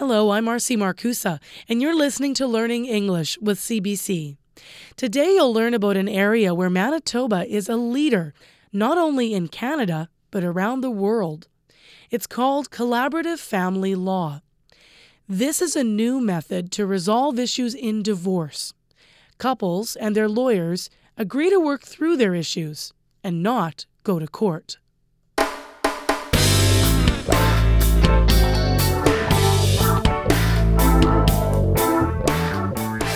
Hello, I'm Marcy Markusa, and you're listening to Learning English with CBC. Today, you'll learn about an area where Manitoba is a leader, not only in Canada, but around the world. It's called collaborative family law. This is a new method to resolve issues in divorce. Couples and their lawyers agree to work through their issues and not go to court.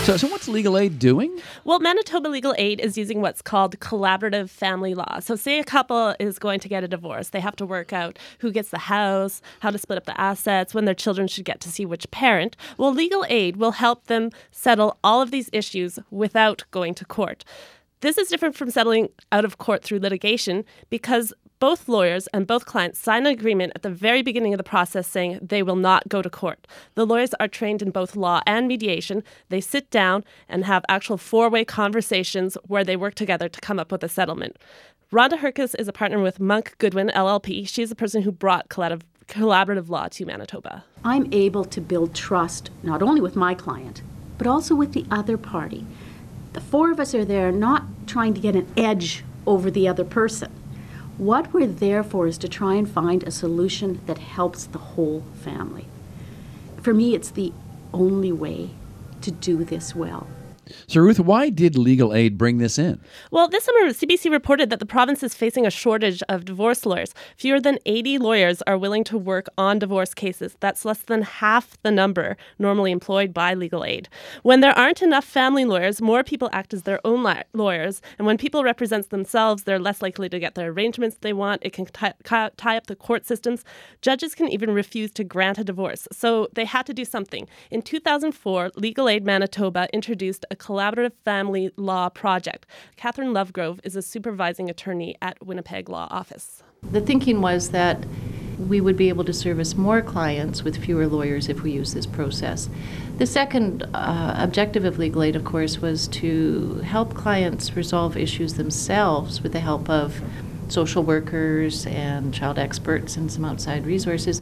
So, so what's legal aid doing? Well, Manitoba Legal Aid is using what's called collaborative family law. So, say a couple is going to get a divorce, they have to work out who gets the house, how to split up the assets, when their children should get to see which parent. Well, legal aid will help them settle all of these issues without going to court. This is different from settling out of court through litigation because both lawyers and both clients sign an agreement at the very beginning of the process saying they will not go to court. The lawyers are trained in both law and mediation. They sit down and have actual four way conversations where they work together to come up with a settlement. Rhonda Herkus is a partner with Monk Goodwin LLP. She's the person who brought collaborative law to Manitoba. I'm able to build trust not only with my client, but also with the other party. The four of us are there not trying to get an edge over the other person what we're there for is to try and find a solution that helps the whole family. For me, it's the only way to do this well. So, Ruth, why did legal aid bring this in? Well, this summer, CBC reported that the province is facing a shortage of divorce lawyers. Fewer than 80 lawyers are willing to work on divorce cases. That's less than half the number normally employed by legal aid. When there aren't enough family lawyers, more people act as their own li- lawyers. And when people represent themselves, they're less likely to get the arrangements they want. It can t- tie up the court systems. Judges can even refuse to grant a divorce. So they had to do something. In 2004, Legal Aid Manitoba introduced a a collaborative family law project. Catherine Lovegrove is a supervising attorney at Winnipeg Law Office. The thinking was that we would be able to service more clients with fewer lawyers if we use this process. The second uh, objective of legal aid, of course, was to help clients resolve issues themselves with the help of social workers and child experts and some outside resources.